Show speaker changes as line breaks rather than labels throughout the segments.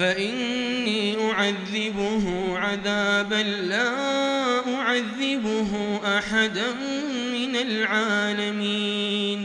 فإني أعذبه عذابا لا أعذبه أحدا من العالمين.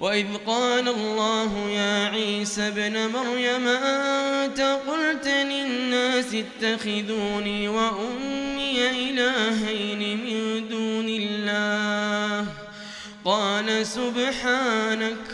وإذ قال الله يا عيسى ابن مريم أنت قلت للناس اتخذوني وأمي إلهين من دون الله؟ قال سبحانك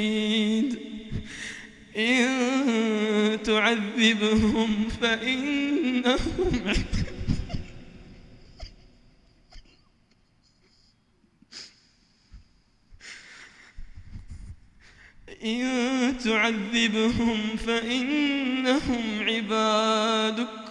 إن تعذبهم فإنهم إن تعذبهم فإنهم عبادك.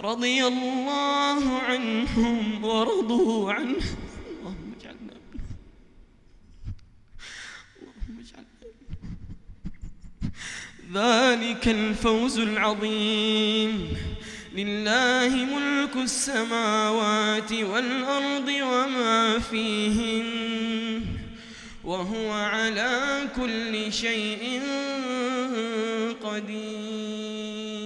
رضي الله عنهم ورضوا عنه ذلك الفوز العظيم. لله ملك السماوات والأرض وما فيهن. وهو على كل شيء قدير.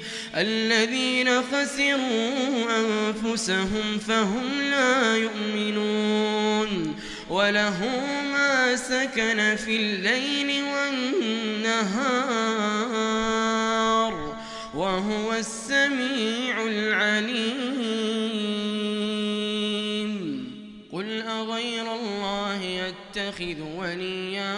الذين خسروا أنفسهم فهم لا يؤمنون وله ما سكن في الليل والنهار وهو السميع العليم. قل أغير الله يتخذ وليا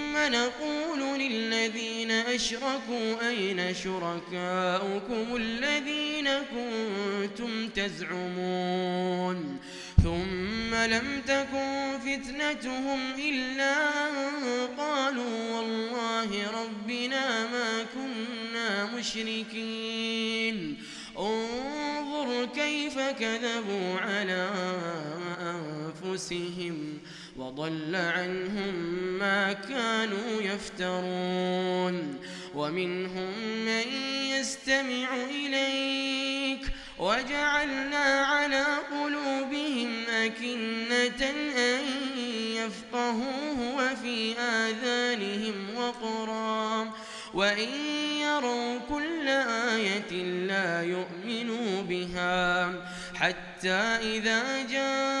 نقول للذين أشركوا أين شركاؤكم الذين كنتم تزعمون ثم لم تكن فتنتهم إلا أن قالوا والله ربنا ما كنا مشركين. انظر كيف كذبوا على أنفسهم. وضل عنهم ما كانوا يفترون. ومنهم من يستمع إليك. وجعلنا على قلوبهم أكنة أن يفقهوه وفي آذانهم وقرا. وإن يروا كل آية لا يؤمنوا بها حتى إذا جاءوك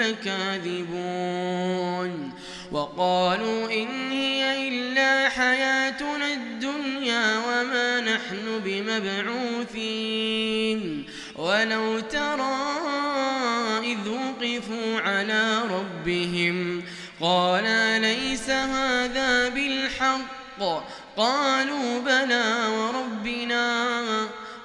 لكاذبون وقالوا إن هي إلا حياتنا الدنيا وما نحن بمبعوثين. ولو ترى إذ وقفوا على ربهم قال ليس هذا بالحق؟ قالوا بلى وربنا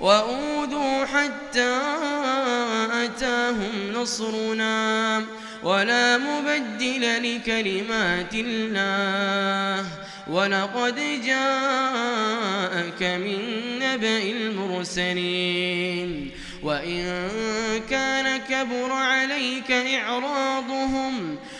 وأوذوا حتى أتاهم نصرنا ولا مبدل لكلمات الله ولقد جاءك من نبأ المرسلين وإن كان كبر عليك إعراضهم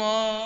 الله